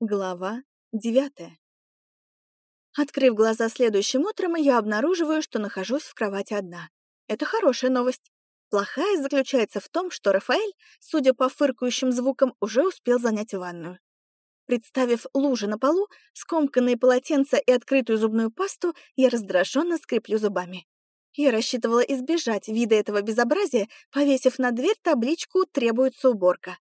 Глава девятая. Открыв глаза следующим утром, я обнаруживаю, что нахожусь в кровати одна. Это хорошая новость. Плохая заключается в том, что Рафаэль, судя по фыркающим звукам, уже успел занять ванную. Представив лужи на полу, скомканные полотенца и открытую зубную пасту, я раздраженно скреплю зубами. Я рассчитывала избежать вида этого безобразия, повесив на дверь табличку «Требуется уборка».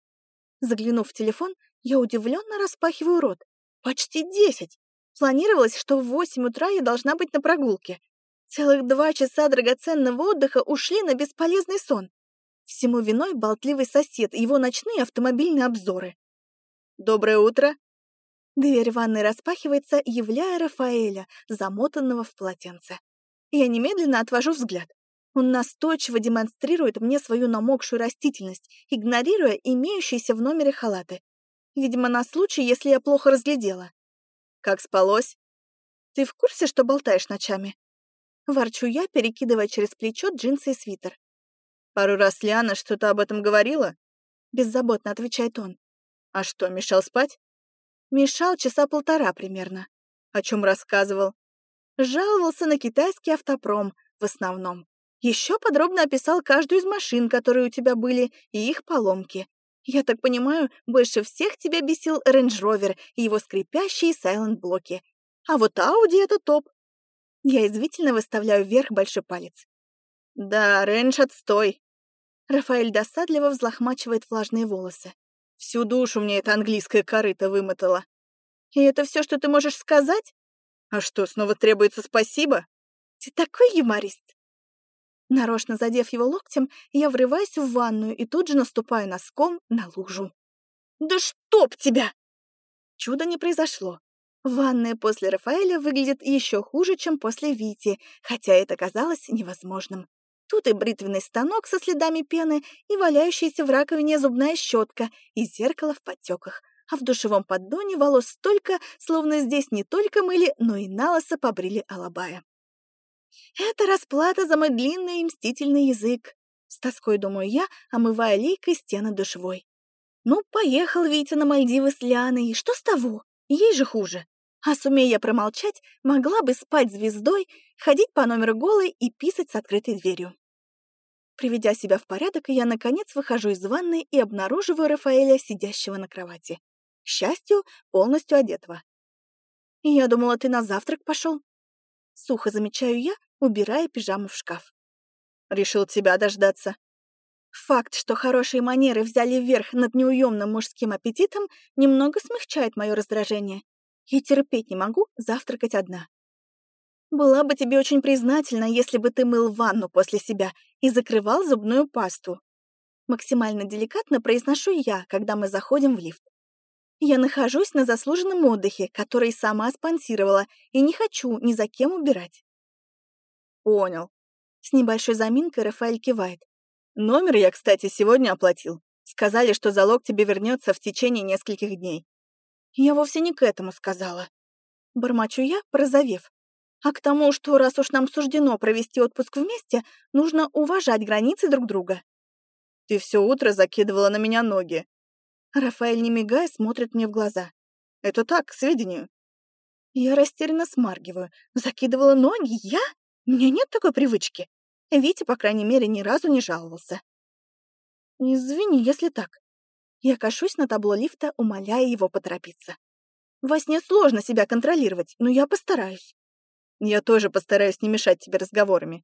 Заглянув в телефон, я удивленно распахиваю рот. Почти десять. Планировалось, что в восемь утра я должна быть на прогулке. Целых два часа драгоценного отдыха ушли на бесполезный сон. Всему виной болтливый сосед и его ночные автомобильные обзоры. «Доброе утро!» Дверь ванной распахивается, являя Рафаэля, замотанного в полотенце. Я немедленно отвожу взгляд. Он настойчиво демонстрирует мне свою намокшую растительность, игнорируя имеющиеся в номере халаты. Видимо, на случай, если я плохо разглядела. Как спалось? Ты в курсе, что болтаешь ночами? Ворчу я, перекидывая через плечо джинсы и свитер. Пару раз Лиана что-то об этом говорила? Беззаботно отвечает он. А что, мешал спать? Мешал часа полтора примерно. О чем рассказывал? Жаловался на китайский автопром в основном. Еще подробно описал каждую из машин, которые у тебя были, и их поломки. Я так понимаю, больше всех тебя бесил Range Rover и его скрипящие сайлент-блоки. А вот Audi — это топ. Я извительно выставляю вверх большой палец. Да, Range отстой. Рафаэль досадливо взлохмачивает влажные волосы. Всю душу мне эта английская корыта вымотала. И это все, что ты можешь сказать? А что, снова требуется спасибо? Ты такой юморист. Нарочно задев его локтем, я врываюсь в ванную и тут же наступаю носком на лужу. «Да чтоб тебя!» Чудо не произошло. Ванная после Рафаэля выглядит еще хуже, чем после Вити, хотя это казалось невозможным. Тут и бритвенный станок со следами пены, и валяющаяся в раковине зубная щетка, и зеркало в подтеках. А в душевом поддоне волос столько, словно здесь не только мыли, но и налысо побрили алабая. Это расплата за мой длинный и мстительный язык. С тоской думаю я, омывая лейкой стены душевой. Ну, поехал Витя на Мальдивы с Лианой, что с того? Ей же хуже. А сумея я промолчать, могла бы спать звездой, ходить по номеру голой и писать с открытой дверью. Приведя себя в порядок, я, наконец, выхожу из ванной и обнаруживаю Рафаэля, сидящего на кровати. К счастью, полностью одетого. «Я думала, ты на завтрак пошел. Сухо замечаю я, убирая пижаму в шкаф. «Решил тебя дождаться». Факт, что хорошие манеры взяли вверх над неуемным мужским аппетитом, немного смягчает мое раздражение. Я терпеть не могу завтракать одна. Была бы тебе очень признательна, если бы ты мыл ванну после себя и закрывал зубную пасту. Максимально деликатно произношу я, когда мы заходим в лифт. Я нахожусь на заслуженном отдыхе, который сама спонсировала, и не хочу ни за кем убирать. Понял. С небольшой заминкой Рафаэль кивает. Номер я, кстати, сегодня оплатил. Сказали, что залог тебе вернется в течение нескольких дней. Я вовсе не к этому сказала. Бормочу я, прозовев. А к тому, что раз уж нам суждено провести отпуск вместе, нужно уважать границы друг друга. Ты все утро закидывала на меня ноги. Рафаэль, не мигая, смотрит мне в глаза. Это так, к сведению. Я растерянно смаргиваю. Закидывала ноги? Я? У меня нет такой привычки. Витя, по крайней мере, ни разу не жаловался. Извини, если так. Я кашусь на табло лифта, умоляя его поторопиться. Во сне сложно себя контролировать, но я постараюсь. Я тоже постараюсь не мешать тебе разговорами.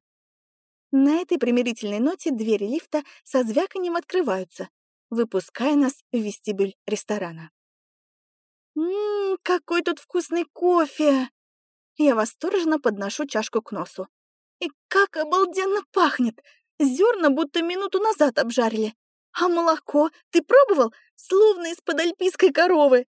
На этой примирительной ноте двери лифта со звяканием открываются, выпуская нас в вестибюль ресторана. «Ммм, какой тут вкусный кофе!» Я восторженно подношу чашку к носу. И как обалденно пахнет! Зерна будто минуту назад обжарили. А молоко, ты пробовал? Словно из-под альпийской коровы.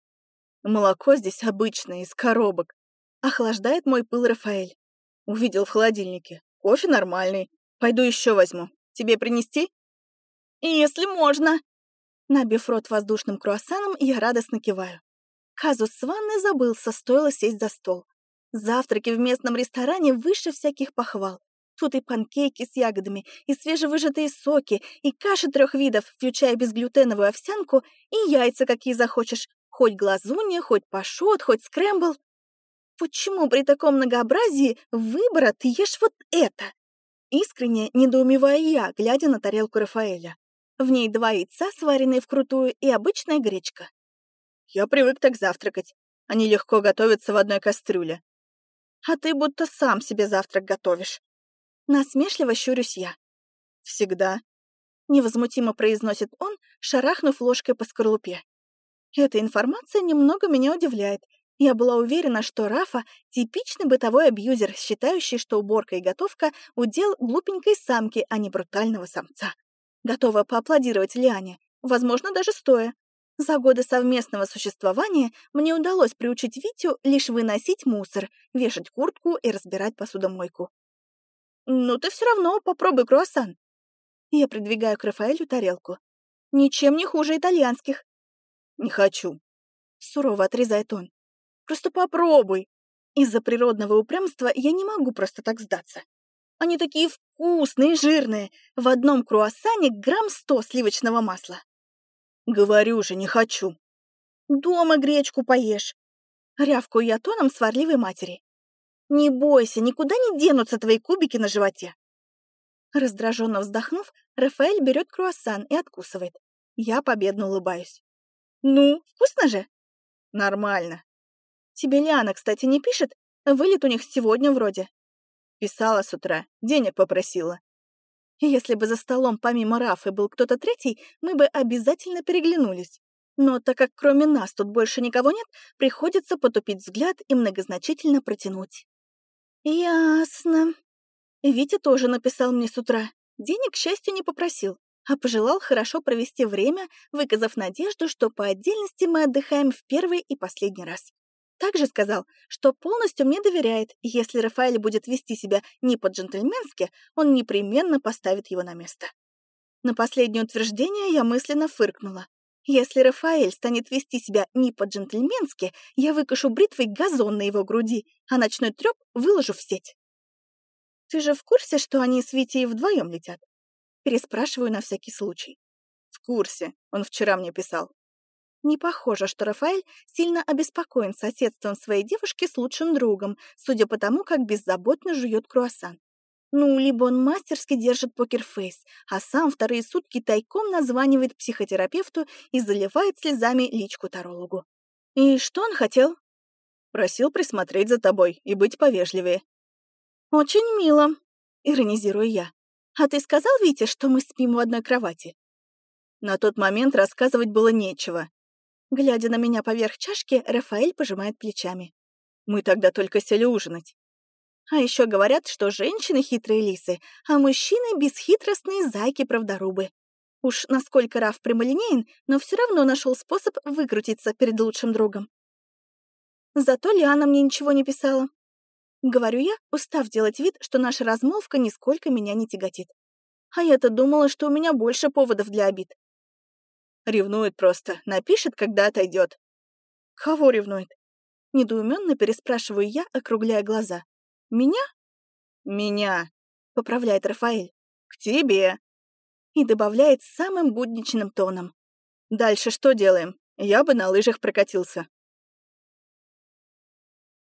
Молоко здесь обычное, из коробок. Охлаждает мой пыл Рафаэль. Увидел в холодильнике. Кофе нормальный. Пойду еще возьму. Тебе принести? Если можно. Набив рот воздушным круассаном, я радостно киваю. Казус с ванной забылся, стоило сесть за стол. Завтраки в местном ресторане выше всяких похвал. Тут и панкейки с ягодами, и свежевыжатые соки, и каши трех видов, включая безглютеновую овсянку, и яйца, какие захочешь. Хоть глазунья, хоть пашот, хоть скрэмбл. Почему при таком многообразии выбора ты ешь вот это? Искренне недоумеваю я, глядя на тарелку Рафаэля. В ней два яйца, сваренные вкрутую, и обычная гречка. Я привык так завтракать. Они легко готовятся в одной кастрюле. А ты будто сам себе завтрак готовишь. Насмешливо щурюсь я. Всегда. Невозмутимо произносит он, шарахнув ложкой по скорлупе. Эта информация немного меня удивляет, я была уверена, что Рафа — типичный бытовой абьюзер, считающий, что уборка и готовка — удел глупенькой самки, а не брутального самца. Готова поаплодировать Лиане, возможно, даже стоя. За годы совместного существования мне удалось приучить Витю лишь выносить мусор, вешать куртку и разбирать посудомойку. «Ну ты все равно попробуй круассан». Я придвигаю к Рафаэлю тарелку. «Ничем не хуже итальянских». «Не хочу», — сурово отрезает он. Просто попробуй. Из-за природного упрямства я не могу просто так сдаться. Они такие вкусные, жирные. В одном круассане грамм сто сливочного масла. Говорю же, не хочу. Дома гречку поешь. Рявкую я тоном сварливой матери. Не бойся, никуда не денутся твои кубики на животе. Раздраженно вздохнув, Рафаэль берет круассан и откусывает. Я победно улыбаюсь. «Ну, вкусно же?» «Нормально», Тебе Лиана, кстати, не пишет? Вылет у них сегодня вроде. Писала с утра, денег попросила. Если бы за столом помимо Рафы был кто-то третий, мы бы обязательно переглянулись. Но так как кроме нас тут больше никого нет, приходится потупить взгляд и многозначительно протянуть. Ясно. Витя тоже написал мне с утра. Денег, к счастью, не попросил, а пожелал хорошо провести время, выказав надежду, что по отдельности мы отдыхаем в первый и последний раз. Также сказал, что полностью мне доверяет, и если Рафаэль будет вести себя не по-джентльменски, он непременно поставит его на место. На последнее утверждение я мысленно фыркнула. Если Рафаэль станет вести себя не по-джентльменски, я выкашу бритвой газон на его груди, а ночной трёп выложу в сеть. «Ты же в курсе, что они с Витей вдвоем летят?» Переспрашиваю на всякий случай. «В курсе. Он вчера мне писал». Не похоже, что Рафаэль сильно обеспокоен соседством своей девушки с лучшим другом, судя по тому, как беззаботно жует круассан. Ну, либо он мастерски держит покерфейс, а сам вторые сутки тайком названивает психотерапевту и заливает слезами личку тарологу. И что он хотел? Просил присмотреть за тобой и быть повежливее. Очень мило, иронизирую я. А ты сказал Вите, что мы спим в одной кровати? На тот момент рассказывать было нечего. Глядя на меня поверх чашки, Рафаэль пожимает плечами. Мы тогда только сели ужинать. А еще говорят, что женщины хитрые лисы, а мужчины бесхитростные зайки-правдорубы. Уж насколько Раф прямолинеен, но все равно нашел способ выкрутиться перед лучшим другом. Зато Лиана мне ничего не писала. Говорю я, устав делать вид, что наша размолвка нисколько меня не тяготит. А я-то думала, что у меня больше поводов для обид. Ревнует просто. Напишет, когда отойдет. Кого ревнует? Недоуменно переспрашиваю я, округляя глаза. Меня? Меня, поправляет Рафаэль. К тебе. И добавляет самым будничным тоном. Дальше что делаем? Я бы на лыжах прокатился.